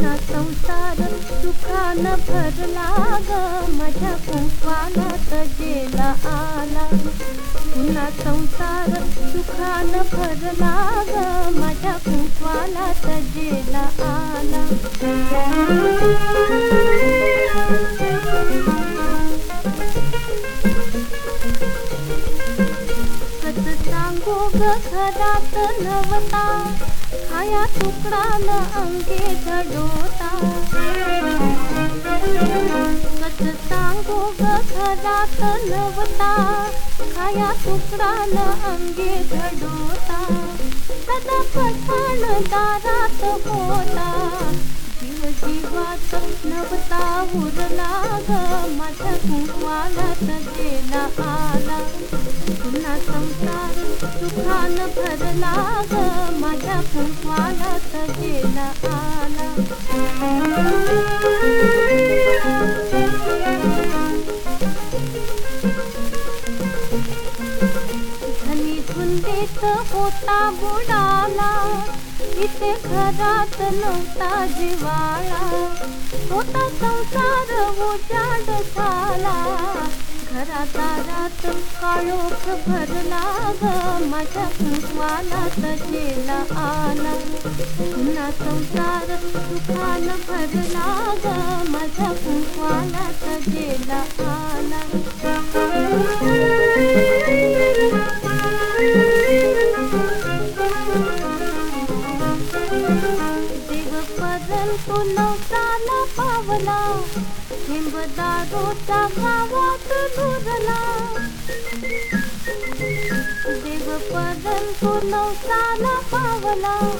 ना संसार सुखानं भरला ग माझ्या कुंकवाला तजेला आला. पुन्हा संसार सुखानं भरला ग माझ्या कुंकवाला तजेला आला. सांगू घरात नवता खाया तुकडा न अंगे धडोता कस सांगू ग घरात नवता खाया तुकडा न अंगे धडोता सदा पठाण दारात होता जीव जीवात नवता उरला ग माझ्या कुंकवाला तजेला आला. संसार दुखान भरला ग माझ्या कुंकवाला तजेला आला. धनी धुंदीत होता बुडाला. इथे घरात नव्हता जिवाळा. होता संसार उजाड झाला. घरादारात काळोख भरला ग. माझ्या कुंकवाला तजेला आला. पुन्हा संसार दुखान भरला ग. माझ्या कुंकवाला तजेला देव परंतु नवसाला पावला. हिंबदारोचा गावात नुरला देव परंतु नवसाला पावला.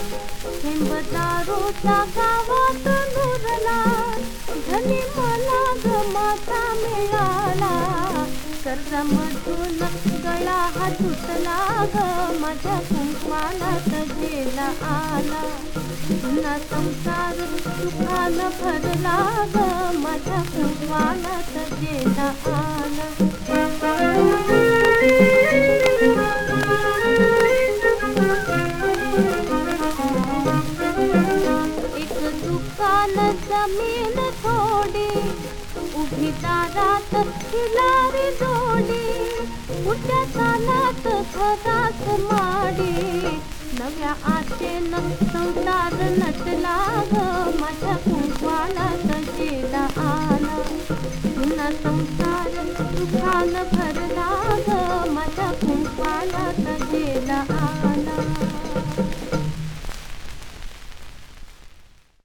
हिंबदारोचा गावात नुरला धनी मला गमाता मिळाला. कर्जामधून गळा हा तुटला ग. माझ्या कुंकवाला तजेला आला. पुन्हा संसार सुखान भरला ग माझ्या कुंकवाला तजेला आला. एक दुकान जमीन थोडी उभी दारात खिलारी जोडी उठ्या कानात घरात माडी. नव्या आशेनं संसार नटला ग. माझ्या कुंकवाला तजेला आ.